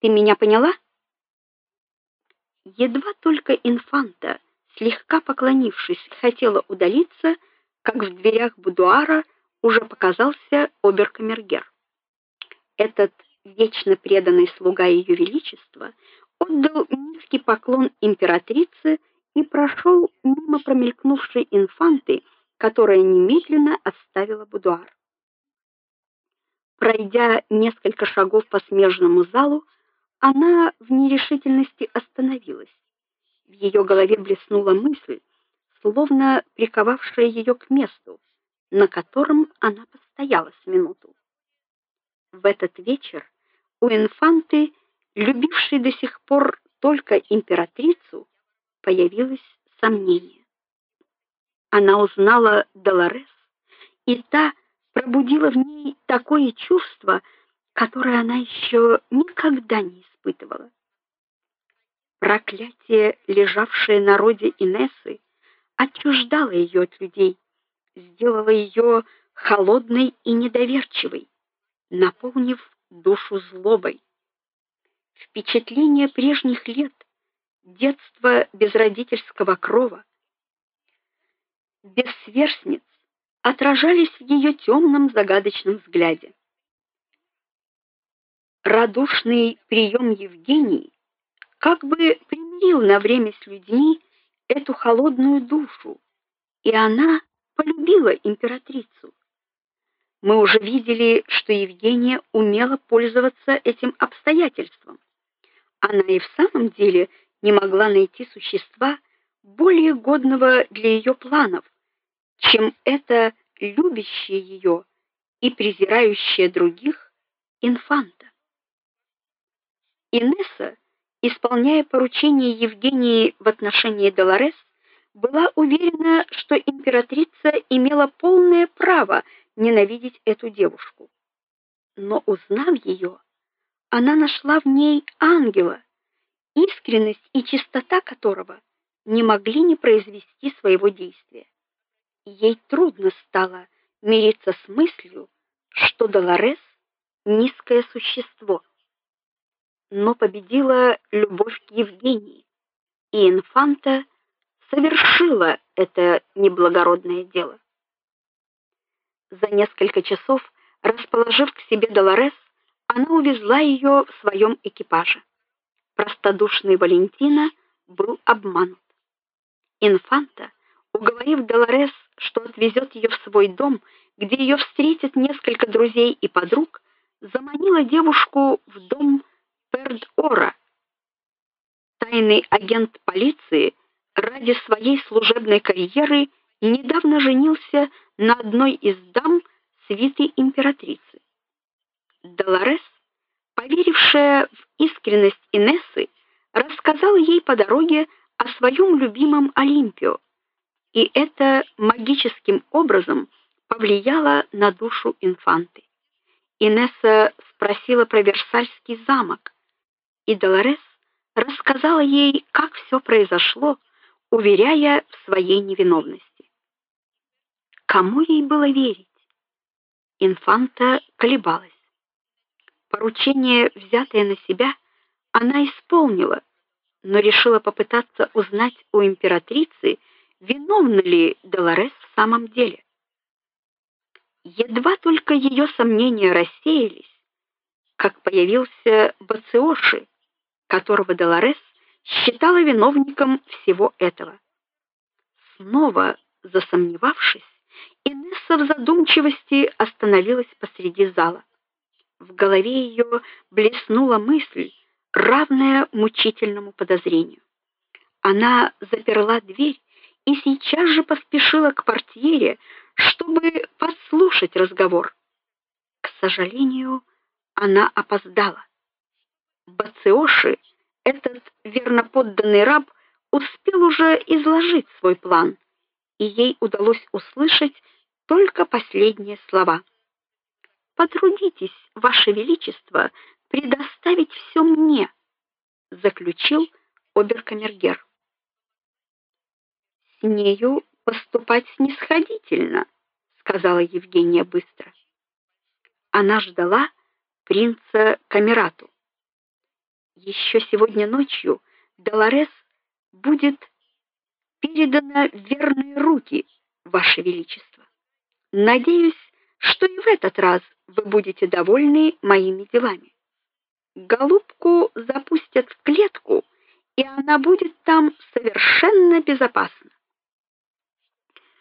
Ты меня поняла? Едва только инфанта, слегка поклонившись, хотела удалиться, как в дверях будуара уже показался оберкамергер. Этот вечно преданный слуга ее величества отдал низкий поклон императрице и прошел мимо промелькнувшей инфанты, которая немедленно оставила будуар. Пройдя несколько шагов по смежному залу, она в нерешительности остановилась. В ее голове блеснула мысль, словно приковавшая ее к месту, на котором она постояла с минуту. В этот вечер у инфанты, любившей до сих пор только императрицу, появилось сомнение. Она узнала Долорес, и та пробудила в ней такое чувство, которое она еще никогда не испытывала. Проклятие, лежавшее на роде Инессы, отчуждало ее от людей, сделало ее холодной и недоверчивой, наполнив душу злобой. Впечатления прежних лет, детства без родительского крова, без сверстниц отражались в ее темном загадочном взгляде. Радушный прием Евгении как бы примирил на время с людьми эту холодную душу, и она полюбила императрицу. Мы уже видели, что Евгения умела пользоваться этим обстоятельством. Она и в самом деле не могла найти существа более годного для ее планов, чем это любящее ее и презирающее других инфанта. Инесса исполняя поручение Евгении в отношении Долорес, была уверена, что императрица имела полное право ненавидеть эту девушку. Но узнав ее, она нашла в ней ангела, искренность и чистота которого не могли не произвести своего действия. Ей трудно стало мириться с мыслью, что Долорес низкое существо но победила любовь к Евгении, и инфанта совершила это неблагородное дело. За несколько часов, расположив к себе Долорес, она увезла ее в своем экипаже. Простодушный Валентина был обманут. Инфанта, уговорив Долорес, что отвезет ее в свой дом, где ее встретят несколько друзей и подруг, заманила девушку в дом Перд-Ора. Тайный агент полиции ради своей служебной карьеры недавно женился на одной из дам свиты императрицы. Долорес, поверившая в искренность Инессы, рассказала ей по дороге о своем любимом Олимпио, и это магическим образом повлияло на душу инфанты. Инесса спросила про Версальский замок, и Долорес рассказала ей, как все произошло, уверяя в своей невиновности. Кому ей было верить? Инфанта колебалась. Поручение, взятое на себя, она исполнила, но решила попытаться узнать у императрицы, виновна ли Долорес в самом деле. Едва только ее сомнения рассеялись, как появился Бациоши, которого Долорес считала виновником всего этого. Снова засомневавшись, Инесса в задумчивости остановилась посреди зала. В голове ее блеснула мысль, равная мучительному подозрению. Она заперла дверь и сейчас же поспешила к портьере, чтобы подслушать разговор. К сожалению, она опоздала. Бациоши, этот верноподданный раб, успел уже изложить свой план, и ей удалось услышать только последние слова. Потрудитесь, ваше величество, предоставить все мне, заключил оберкамергер. С нею поступать снисходительно, сказала Евгения быстро. Она ждала принца Камерату. Еще сегодня ночью Долорес будет передана в верные руки, ваше величество. Надеюсь, что и в этот раз вы будете довольны моими делами. Голубку запустят в клетку, и она будет там совершенно безопасна.